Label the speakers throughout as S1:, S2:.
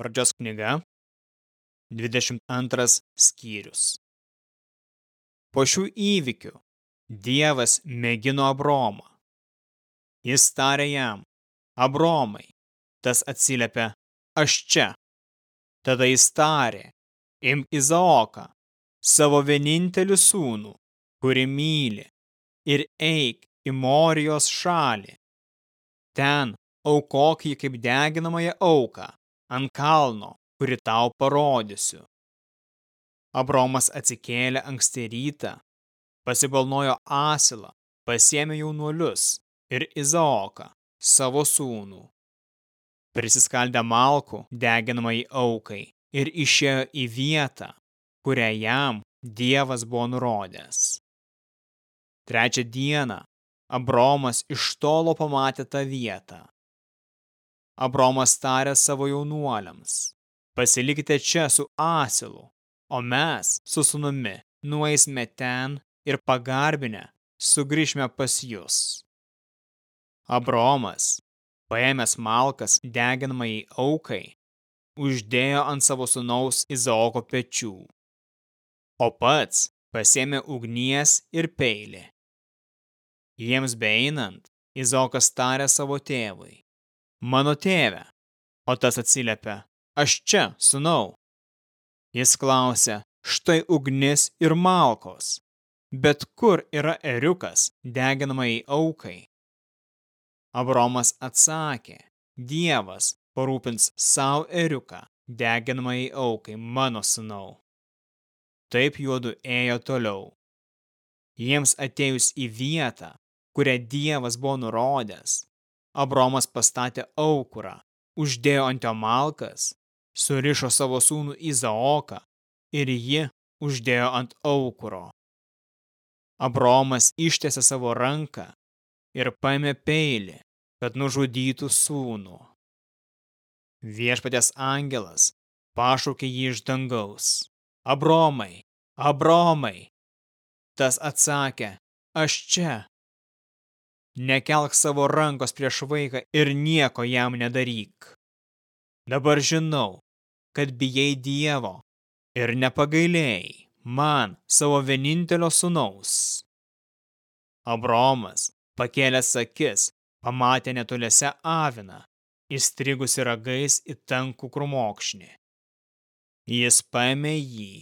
S1: Pradžios knyga, 22 skyrius. Po šių įvykių Dievas mėgino Abromą. Jis tarė jam, Abromai, tas atsiliepė, aš čia. Tada jis tarė, imk Izaoką, savo vienintelį sūnų, kuri myli, ir eik į Morijos šalį. Ten aukok jį kaip deginamąją auką ant kalno, kurį tau parodysiu. Abromas atsikėlė anksti rytą, pasibalnojo asilą, pasiemė jaunuolius ir Izaoką, savo sūnų. Prisiskaldę malkų deginamai aukai ir išėjo į vietą, kurią jam Dievas buvo nurodęs. Trečią dieną Abromas iš tolo pamatė tą vietą. Abromas tarė savo jaunuoliams, pasilikite čia su asilu, o mes su sunumi nueisime ten ir pagarbinę sugrįžime pas jūs. Abromas, paėmęs malkas deginamai aukai, uždėjo ant savo sunaus Izaoko pečių, o pats pasėmė ugnies ir peilį. Jiems beeinant, Izaokas tarė savo tėvui, mano tėve, o tas atsiliepia, aš čia, sunau. Jis klausė, štai ugnis ir malkos, bet kur yra eriukas deginamai aukai? Abromas atsakė, Dievas parūpins savo eriuką deginamai aukai, mano sunau. Taip juodu ėjo toliau. Jiems atėjus į vietą, kurią Dievas buvo nurodęs. Abromas pastatė aukurą, uždėjo ant jo malkas, surišo savo sūnų Izaoką ir ji uždėjo ant aukuro. Abromas ištiesė savo ranką ir paėmė peilį, kad nužudytų sūnų. Viešpatės angelas pašaukė jį iš dangaus. Abromai, Abromai. Tas atsakė, aš čia. Nekelk savo rankos prieš vaiką ir nieko jam nedaryk. Dabar žinau, kad bijai Dievo ir nepagailėjai man savo vienintelio sunaus. Abromas, pakėlęs akis, pamatė netoliese aviną, įstrigusi ragais į tankų krumokšnį. Jis paėmė jį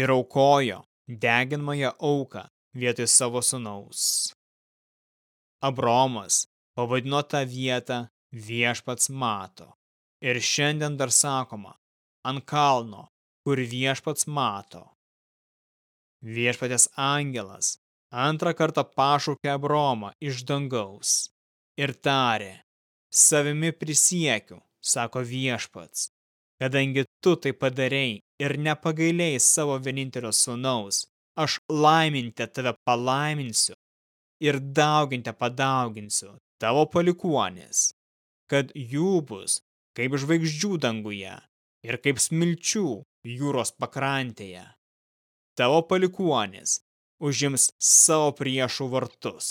S1: ir aukojo deginmąją auką vietoj savo sunaus. Abromas pavadino tą vietą viešpats mato. Ir šiandien dar sakoma, ant kalno, kur viešpats mato. Viešpatės angelas antrą kartą pašaukė Abromą iš dangaus ir tarė, savimi prisiekiu, sako viešpats, kadangi tu tai padarei ir nepagailėjai savo vienintelio sūnaus, aš laimintę tave palaiminsiu ir dauginte padauginsiu tavo palikuonis, kad jų bus kaip žvaigždžių danguje ir kaip smilčių jūros pakrantėje. Tavo palikuonis užims savo priešų vartus.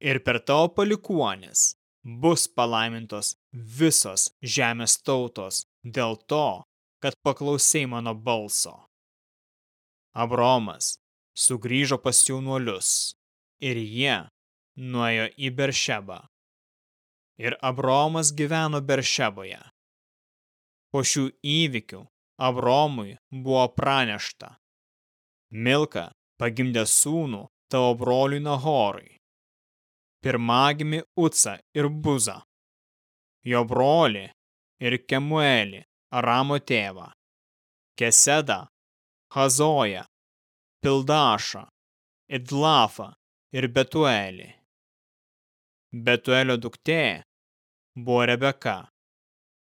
S1: Ir per tavo palikuonis bus palaimintos visos žemės tautos dėl to, kad paklausai mano balso. Abromas sugrįžo pas jaunuolius ir jie nuėjo į Beršebą. Ir Abromas gyveno Beršeboje. Po šių įvykių Abromui buvo pranešta. Milka pagimdė sūnų tavo broliui Nahorui. Pirmagimi Uca ir Buza. Jo broli ir Kemuelį, Aramo tėvą. Kesedą, Hazoją, Pildašą, Idlafą ir Betuelį. Betuelio duktė buvo Rebeka.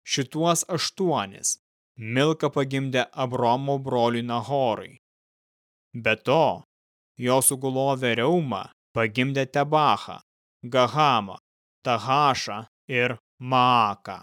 S1: Šituos aštuonis Milka pagimdė Abromo broliui Nahorui. Be to, jo sugulovė Reuma pagimdė Tebachą, Gahamą, Tahašą ir Maaką.